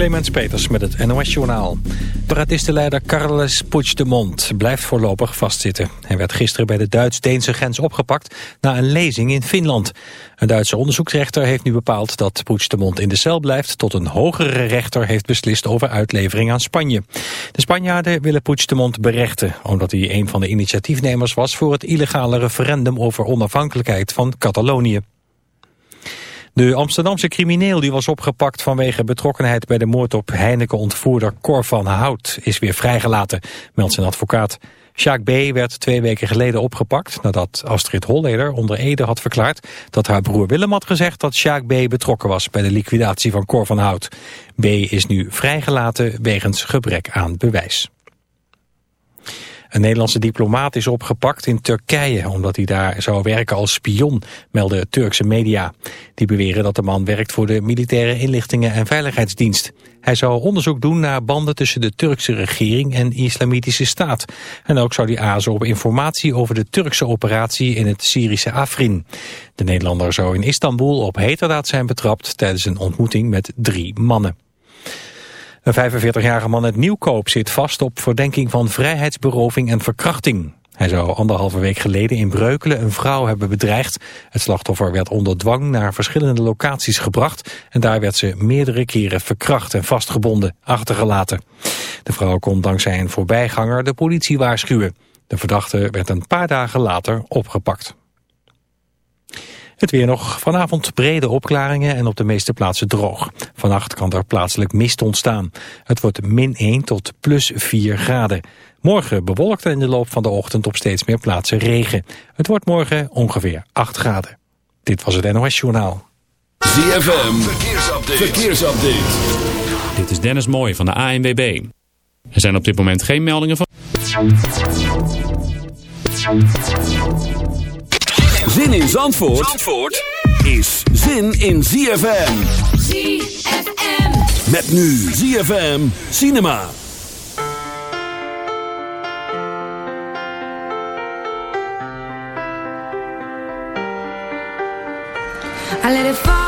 Clemens Peters met het NOS-journaal. Separatistenleider Carles Puigdemont blijft voorlopig vastzitten. Hij werd gisteren bij de Duits-Deense grens opgepakt na een lezing in Finland. Een Duitse onderzoeksrechter heeft nu bepaald dat Puigdemont in de cel blijft... tot een hogere rechter heeft beslist over uitlevering aan Spanje. De Spanjaarden willen Puigdemont berechten... omdat hij een van de initiatiefnemers was voor het illegale referendum over onafhankelijkheid van Catalonië. De Amsterdamse crimineel die was opgepakt vanwege betrokkenheid bij de moord op Heineken-ontvoerder Cor van Hout is weer vrijgelaten, meldt zijn advocaat. Sjaak B. werd twee weken geleden opgepakt nadat Astrid Holleder onder Ede had verklaard dat haar broer Willem had gezegd dat Sjaak B. betrokken was bij de liquidatie van Cor van Hout. B. is nu vrijgelaten wegens gebrek aan bewijs. Een Nederlandse diplomaat is opgepakt in Turkije... omdat hij daar zou werken als spion, melden Turkse media. Die beweren dat de man werkt voor de Militaire Inlichtingen en Veiligheidsdienst. Hij zou onderzoek doen naar banden tussen de Turkse regering en Islamitische Staat. En ook zou hij azen op informatie over de Turkse operatie in het Syrische Afrin. De Nederlander zou in Istanbul op heterdaad zijn betrapt... tijdens een ontmoeting met drie mannen. Een 45-jarige man uit Nieuwkoop zit vast op verdenking van vrijheidsberoving en verkrachting. Hij zou anderhalve week geleden in Breukelen een vrouw hebben bedreigd. Het slachtoffer werd onder dwang naar verschillende locaties gebracht... en daar werd ze meerdere keren verkracht en vastgebonden, achtergelaten. De vrouw kon dankzij een voorbijganger de politie waarschuwen. De verdachte werd een paar dagen later opgepakt. Het weer nog. Vanavond brede opklaringen en op de meeste plaatsen droog. Vannacht kan er plaatselijk mist ontstaan. Het wordt min 1 tot plus 4 graden. Morgen bewolkt en in de loop van de ochtend op steeds meer plaatsen regen. Het wordt morgen ongeveer 8 graden. Dit was het NOS Journaal. ZFM, verkeersupdate. verkeersupdate. Dit is Dennis Mooij van de ANWB. Er zijn op dit moment geen meldingen van... Zin in Zandvoort, Zandvoort is zin in ZFM. ZFM. Met nu ZFM Cinema. I let it fall.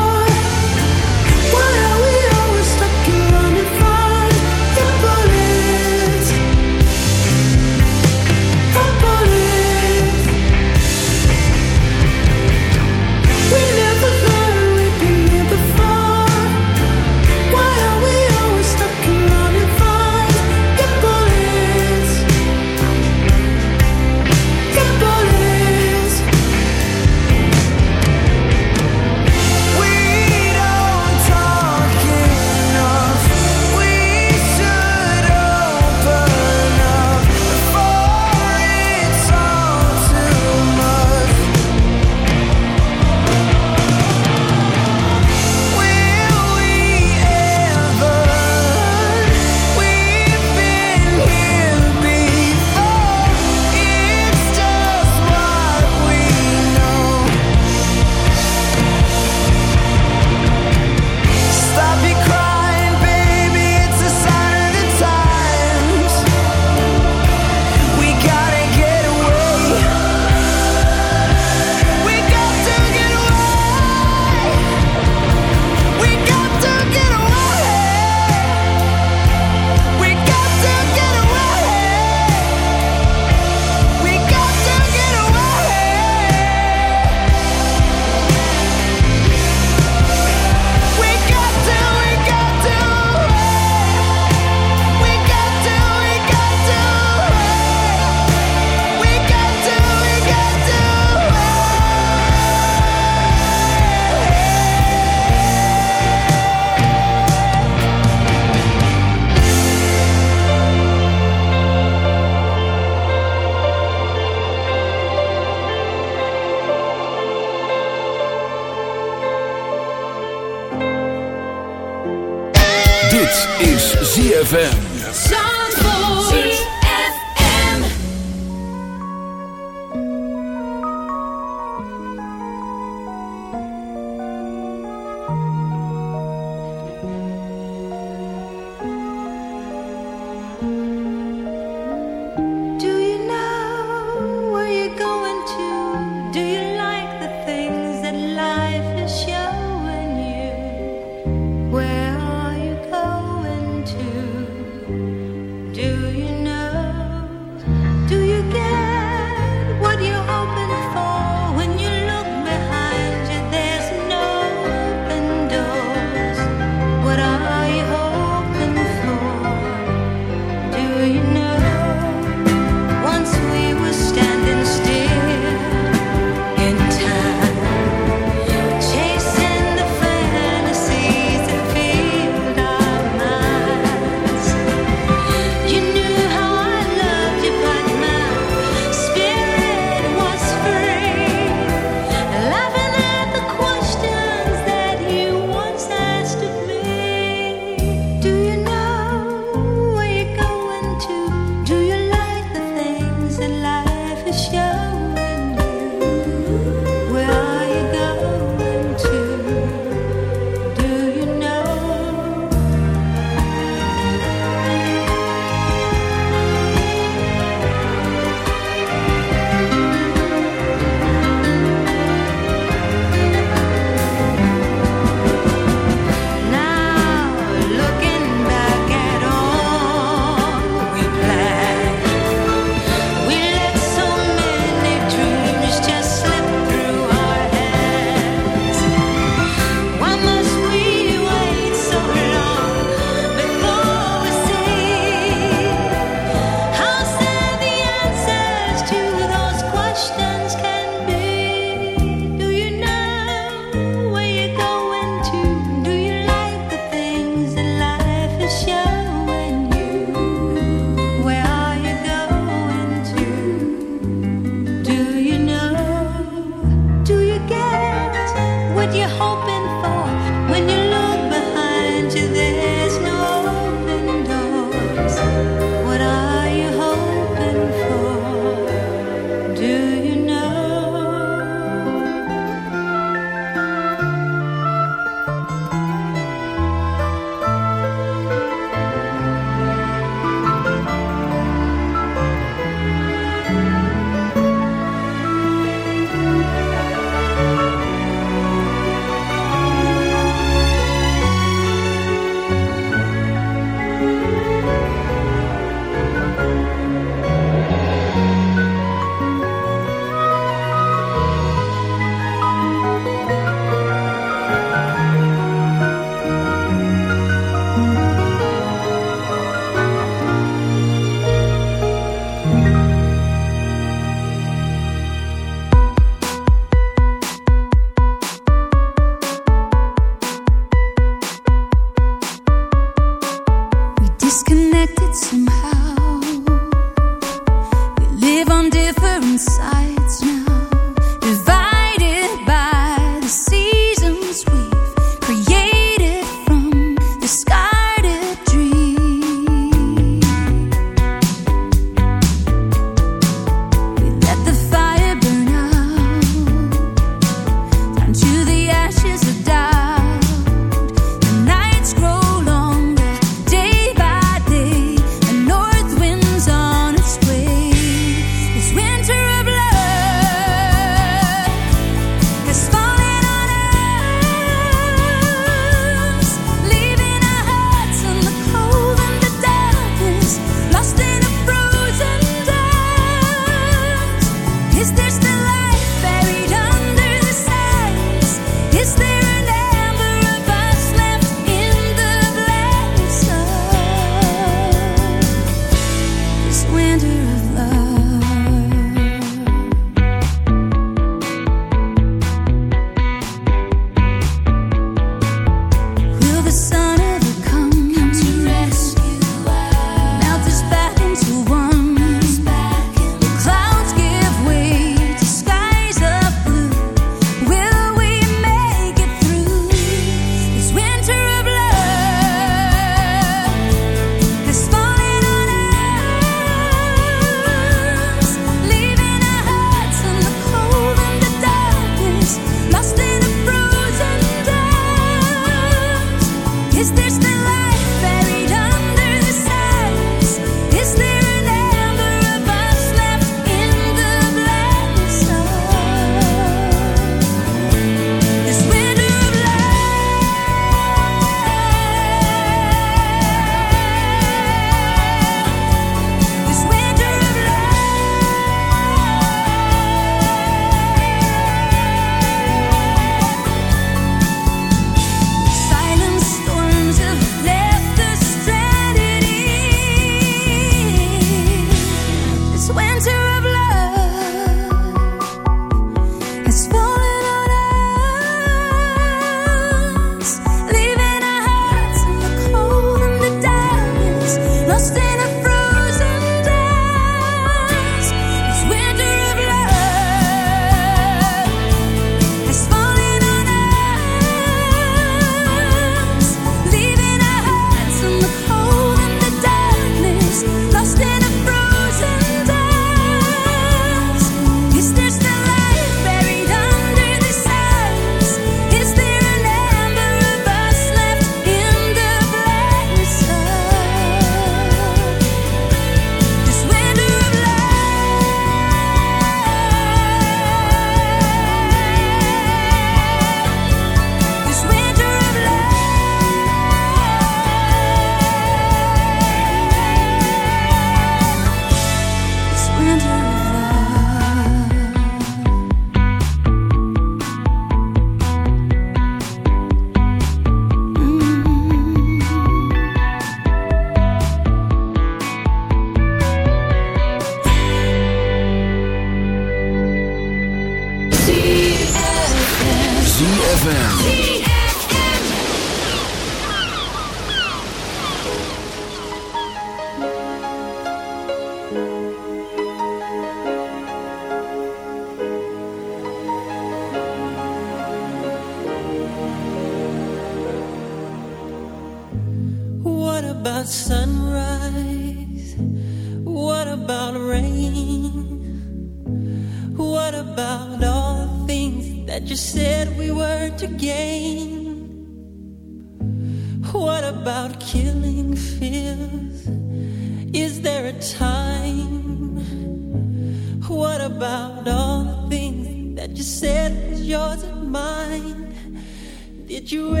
You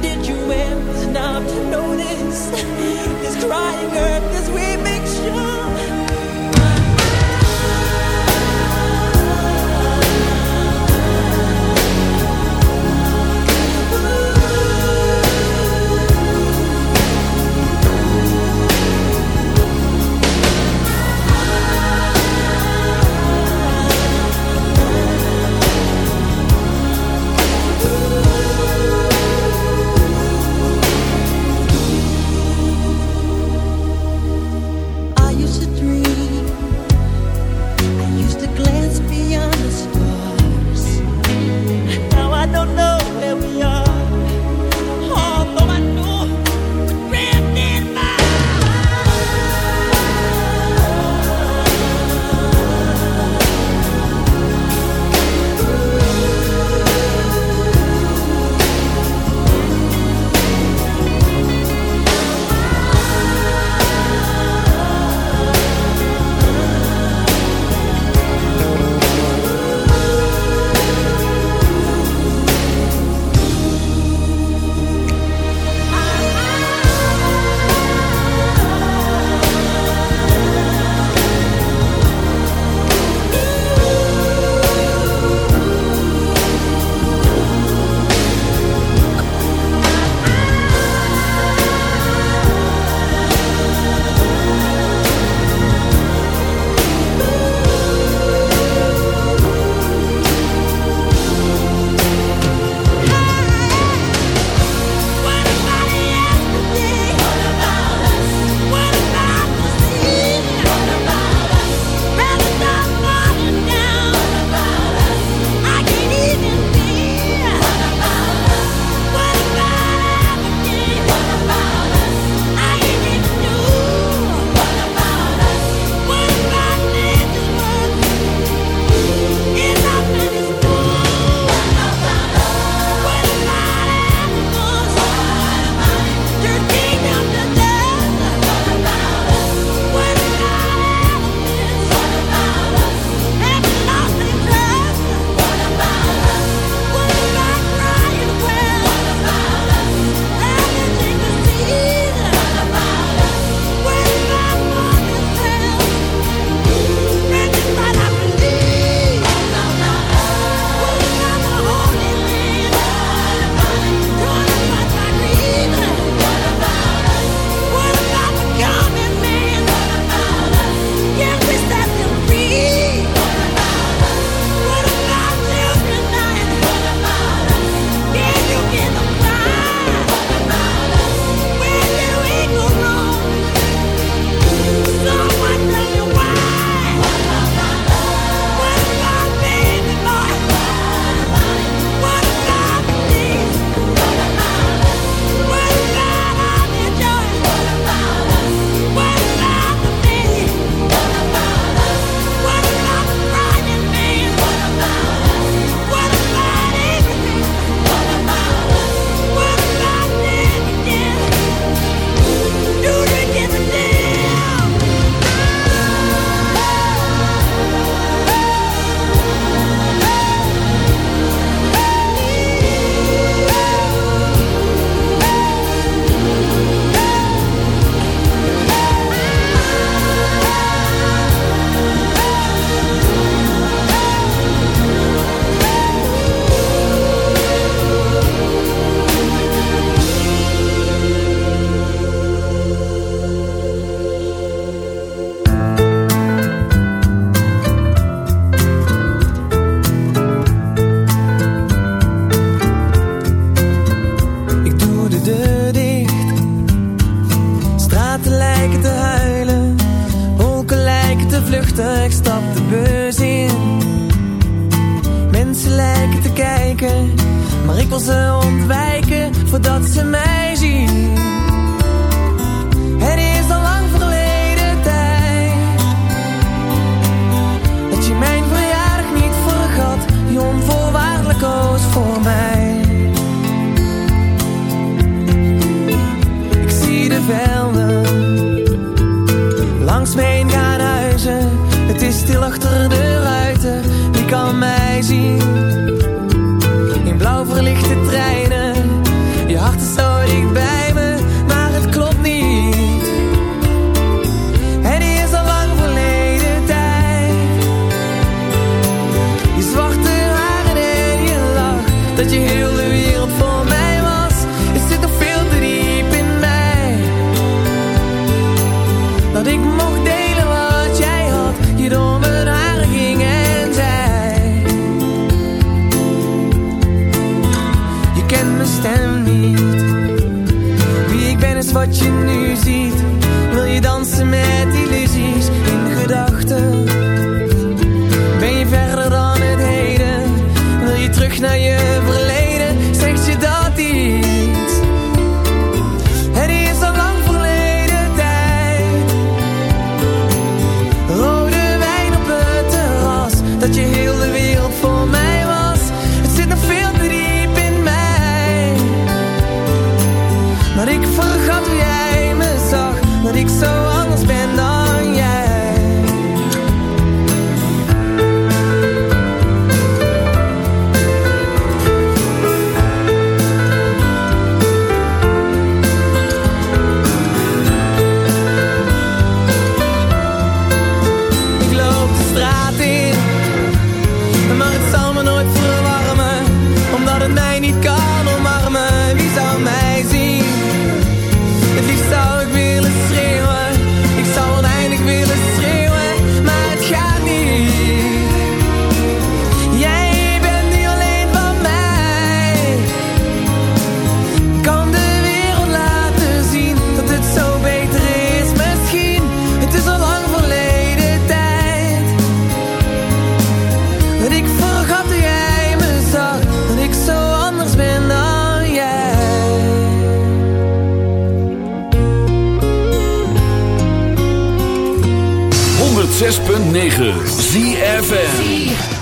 Did you ever enough to notice this crying earth as we make sure ZFM.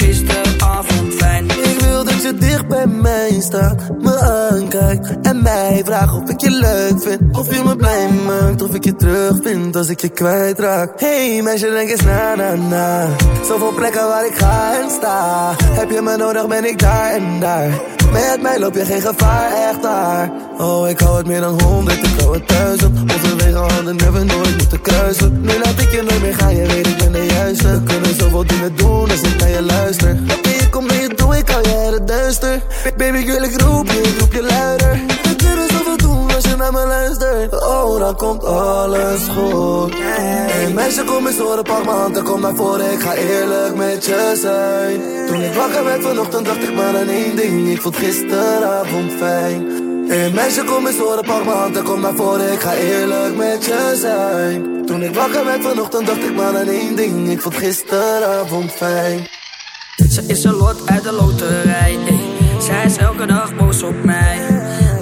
dicht bij mij staat, me aankijkt en mij vraagt of ik je leuk vind. Of je me blij maakt, of ik je terug vind als ik je kwijtraak. Hey meisje, denk eens na, na, na. Zoveel plekken waar ik ga en sta. Heb je me nodig, ben ik daar en daar. Met mij loop je geen gevaar, echt daar. Oh, ik hou het meer dan honderd, ik hou het duizend. Onze wegen hadden never nooit moeten kruisen. Nu laat ik je nooit meer gaan, je weet ik ben de juiste. Kunnen zoveel dingen doen als ik naar je luister. Oké, ik kom je toe, ik uit het duister. Baby girl, ik roep je, ik roep je luider. Naar me luistert. Oh, dan komt alles goed. Hey meisje, kom eens horen, pak m'n hand en kom naar voren. Ik ga eerlijk met je zijn. Toen ik wakker werd vanochtend, dacht ik maar aan één ding. Ik vond gisteravond fijn. Hey meisje, kom eens horen, pak m'n hand en kom naar voren. Ik ga eerlijk met je zijn. Toen ik wakker werd vanochtend, dacht ik maar aan één ding. Ik vond gisteravond fijn. Ze is een lot uit de loterij. ey. Zij is elke dag boos op mij.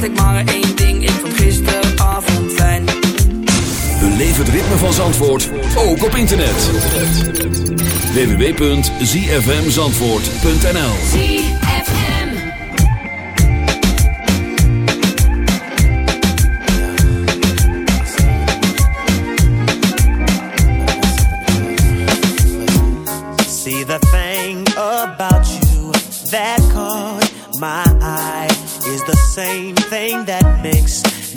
dacht ik maar één ding. Ik vond gisteravond fijn. Beleef het ritme van Zandvoort, ook op internet. www.zfmzandvoort.nl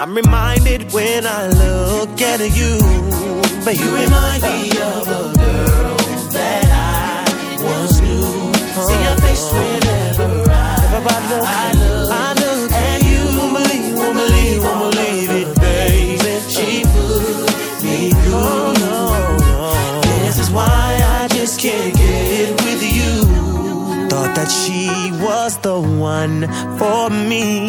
I'm reminded when I look at you, but you remind me of a girl that I once knew. See your face whenever I, I look, I look at you. Won't believe, won't believe, won't believe. She put me through. No, no. This is why I just can't get with you. Thought that she was the one for me.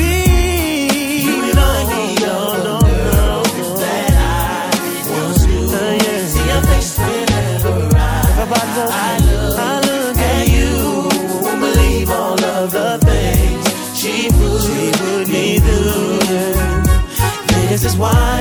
Why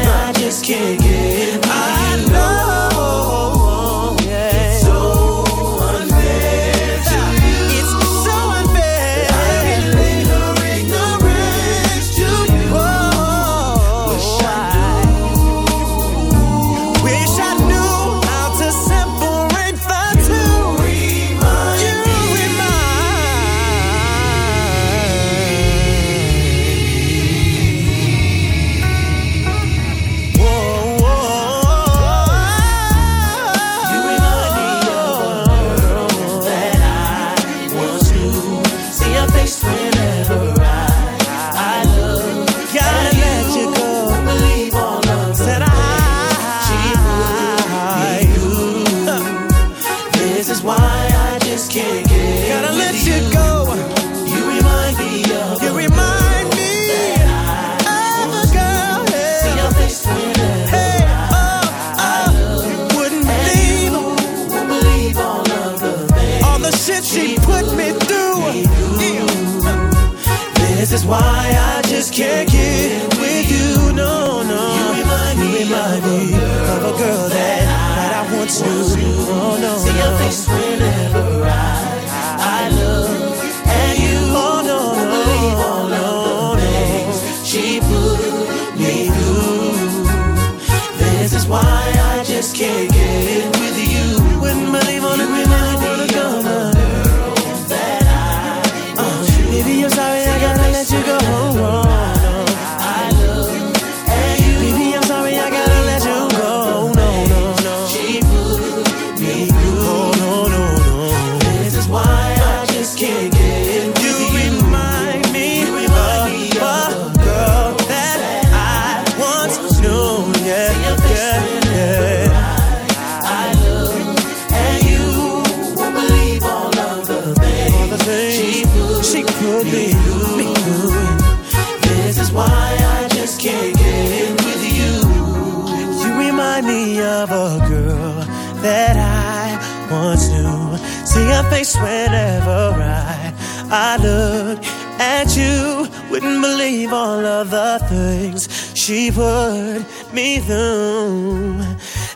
the things she put me through.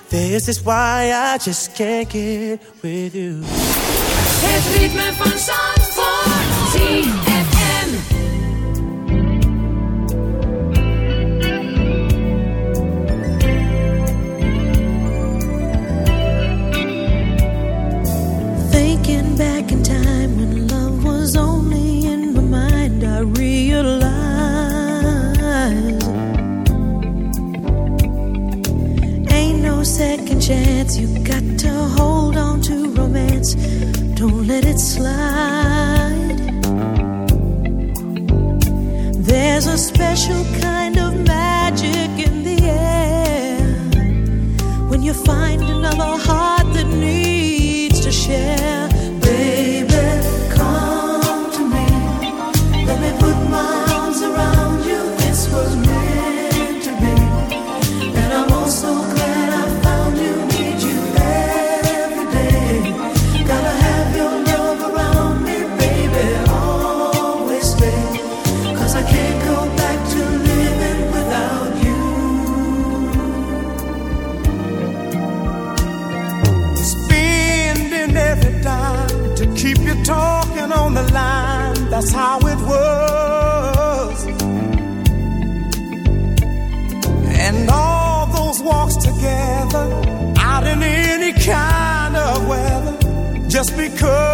This is why I just can't get with you. Het ritme van Zandvoort. Chance. You got to hold on to romance, don't let it slide. There's a special kind of magic in the air when you find That's how it was. And all those walks together out in any kind of weather, just because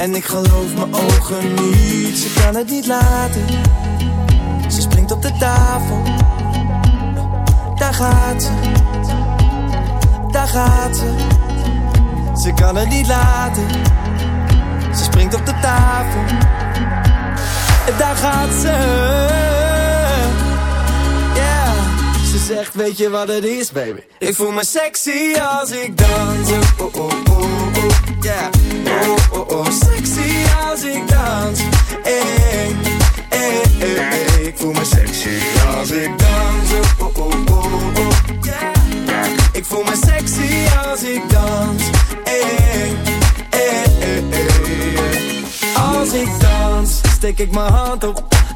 En ik geloof mijn ogen niet. Ze kan het niet laten. Ze springt op de tafel. Daar gaat ze. Daar gaat ze. Ze kan het niet laten. Ze springt op de tafel. Daar gaat ze. Yeah. Ze zegt, weet je wat het is, baby? Ik voel me sexy als ik dans. Oh, oh, oh, oh, oh. Oh. Sexy als ik dans. Eh, eh, eh. Ik voel me sexy als ik dans. Oh, oh, oh. Yeah. Ik voel me sexy als ik dans. Als ik dans, steek ik mijn hand op.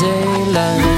Daylight.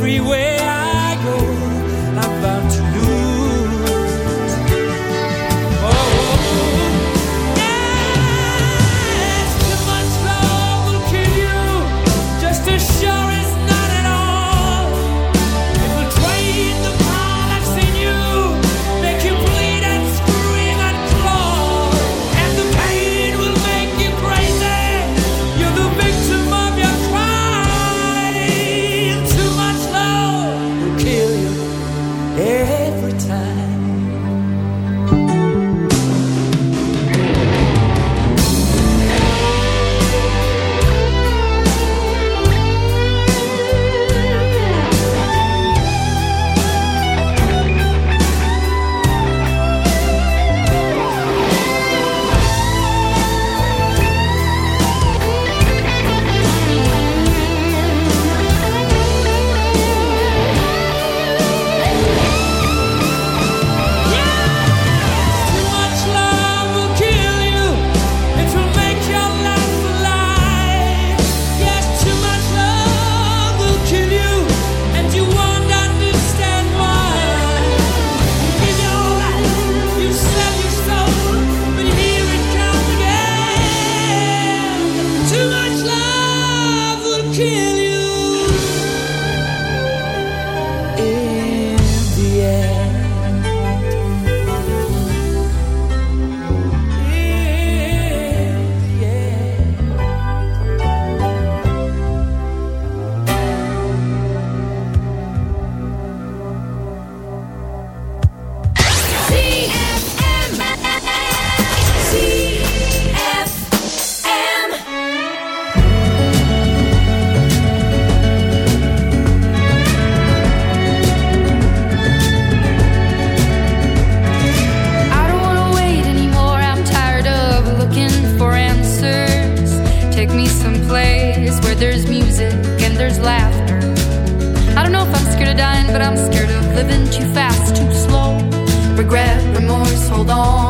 freeway living too fast, too slow. Regret, remorse, hold on.